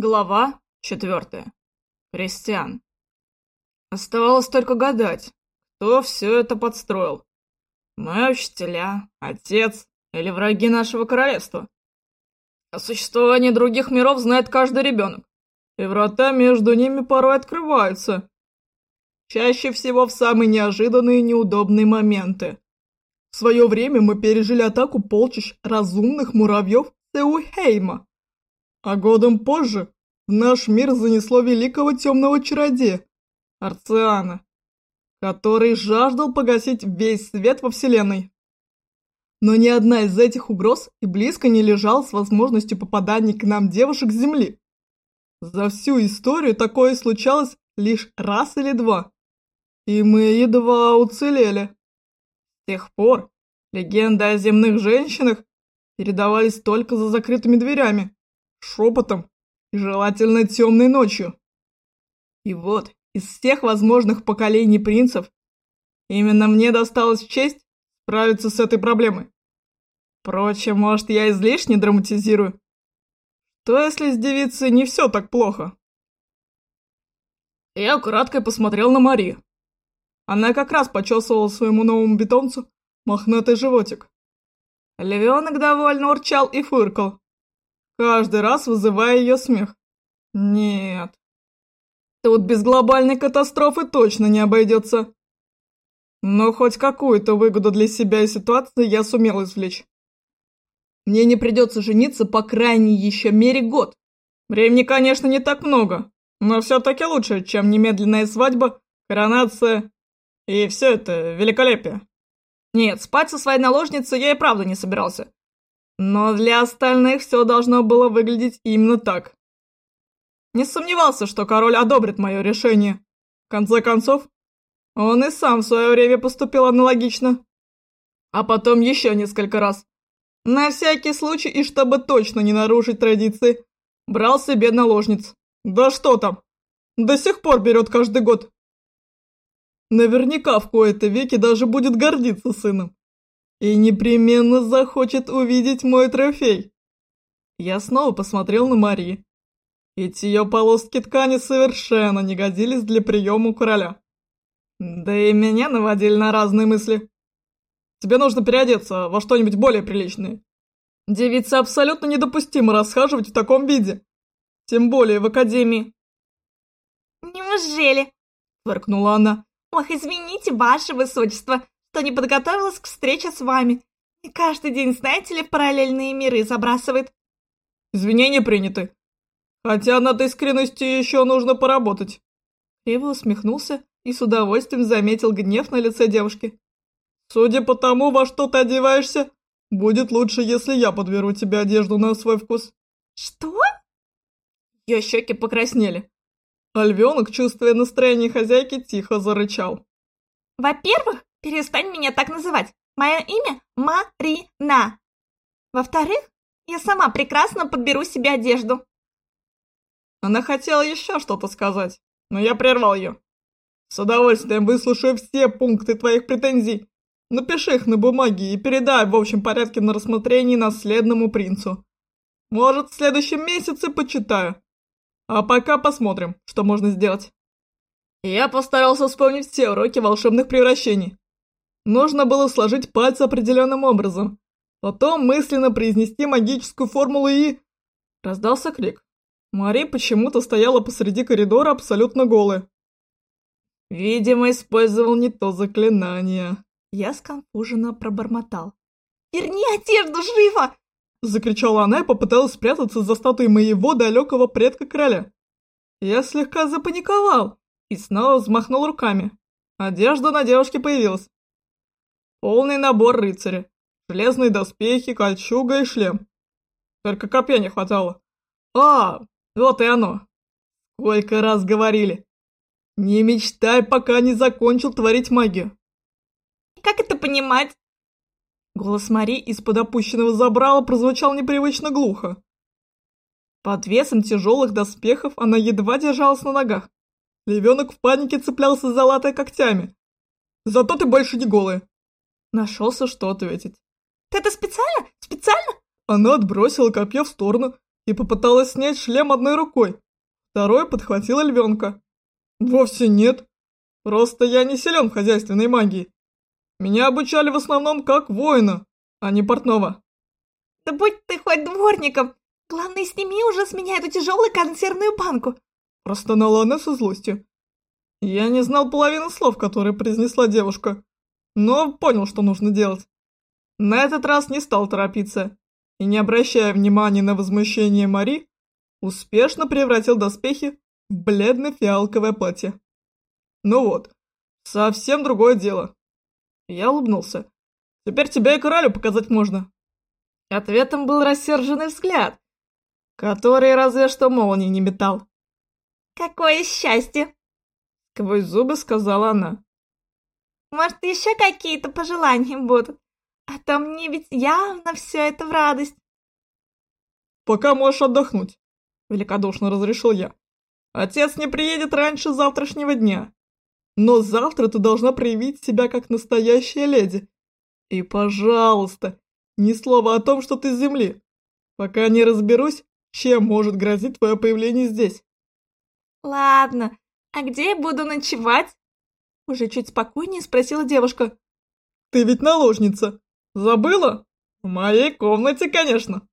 Глава четвертая. Кристиан. Оставалось только гадать, кто все это подстроил. Мы учителя, отец или враги нашего королевства. О существовании других миров знает каждый ребенок, и врата между ними порой открываются. Чаще всего в самые неожиданные и неудобные моменты. В свое время мы пережили атаку полчищ разумных муравьев Сеухейма. А годом позже в наш мир занесло великого темного чародея, Арциана, который жаждал погасить весь свет во Вселенной. Но ни одна из этих угроз и близко не лежала с возможностью попадания к нам девушек с Земли. За всю историю такое случалось лишь раз или два. И мы едва уцелели. С тех пор легенды о земных женщинах передавались только за закрытыми дверями, шепотом и желательно темной ночью. И вот, из всех возможных поколений принцев, именно мне досталась честь справиться с этой проблемой. Впрочем, может, я излишне драматизирую? Что, если с девицей не все так плохо? Я украдкой посмотрел на Мари. Она как раз почесывала своему новому питомцу мохнатый животик. Львенок довольно урчал и фыркал, каждый раз вызывая ее смех. Нет, тут без глобальной катастрофы точно не обойдется. Но хоть какую-то выгоду для себя и ситуации я сумел извлечь. Мне не придется жениться по крайней еще мере год. Времени, конечно, не так много, но все-таки лучше, чем немедленная свадьба, коронация и все это великолепие. Нет, спать со своей наложницей я и правда не собирался. Но для остальных все должно было выглядеть именно так. Не сомневался, что король одобрит мое решение. В конце концов, он и сам в свое время поступил аналогично. А потом еще несколько раз. На всякий случай и чтобы точно не нарушить традиции, брал себе наложниц. Да что там, до сих пор берет каждый год. Наверняка в кои-то веки даже будет гордиться сыном и непременно захочет увидеть мой трофей. Я снова посмотрел на Мари. Эти ее полоски ткани совершенно не годились для приема у короля. Да и меня наводили на разные мысли. Тебе нужно переодеться во что-нибудь более приличное. Девице абсолютно недопустимо расхаживать в таком виде. Тем более в академии. «Неужели?» – фыркнула она. «Ох, извините, ваше высочество, что не подготовилась к встрече с вами. И каждый день, знаете ли, в параллельные миры забрасывает. Извинения приняты. Хотя над искренностью еще нужно поработать. Криво усмехнулся и с удовольствием заметил гнев на лице девушки. Судя по тому, во что ты одеваешься, будет лучше, если я подберу тебе одежду на свой вкус. Что? Ее щеки покраснели. А львенок, чувствуя настроение хозяйки, тихо зарычал. Во-первых, Перестань меня так называть. Мое имя Марина. Во-вторых, я сама прекрасно подберу себе одежду. Она хотела еще что-то сказать, но я прервал ее. С удовольствием выслушаю все пункты твоих претензий. Напиши их на бумаге и передай в общем порядке на рассмотрение наследному принцу. Может, в следующем месяце почитаю. А пока посмотрим, что можно сделать. Я постарался вспомнить все уроки волшебных превращений. Нужно было сложить пальцы определенным образом. Потом мысленно произнести магическую формулу и... Раздался крик. Мари почему-то стояла посреди коридора абсолютно голая. Видимо, использовал не то заклинание. Я сконфуженно пробормотал. «Верни одежду, живо!» Закричала она и попыталась спрятаться за статуей моего далекого предка короля. Я слегка запаниковал и снова взмахнул руками. Одежда на девушке появилась. Полный набор рыцаря. Железные доспехи, кольчуга и шлем. Только копья не хватало. А, вот и оно. Сколько раз говорили. Не мечтай, пока не закончил творить магию. Как это понимать? Голос Мари из-под опущенного забрала прозвучал непривычно глухо. Под весом тяжелых доспехов она едва держалась на ногах. Левенок в панике цеплялся за латой когтями. Зато ты больше не голая. Нашелся, что ответить. «Ты это специально? Специально?» Она отбросила копье в сторону и попыталась снять шлем одной рукой, второй подхватила львенка. Вовсе нет. Просто я не силен в хозяйственной магии. Меня обучали в основном как воина, а не портного. Да будь ты хоть дворником, главное сними уже с меня эту тяжелую консервную банку. Простонала она со злостью. Я не знал половины слов, которые произнесла девушка, но понял, что нужно делать. На этот раз не стал торопиться и, не обращая внимания на возмущение Мари, успешно превратил доспехи в бледно-фиалковое платье. Ну вот, совсем другое дело. Я улыбнулся. Теперь тебя и королю показать можно. Ответом был рассерженный взгляд, который разве что молнии не метал. «Какое счастье!» Сквозь зубы сказала она. «Может, еще какие-то пожелания будут? А то мне ведь явно все это в радость». «Пока можешь отдохнуть», — великодушно разрешил я. «Отец не приедет раньше завтрашнего дня. Но завтра ты должна проявить себя как настоящая леди. И, пожалуйста, ни слова о том, что ты с земли, пока не разберусь, чем может грозить твое появление здесь». «Ладно, а где я буду ночевать?» Уже чуть спокойнее спросила девушка. «Ты ведь наложница. Забыла? В моей комнате, конечно».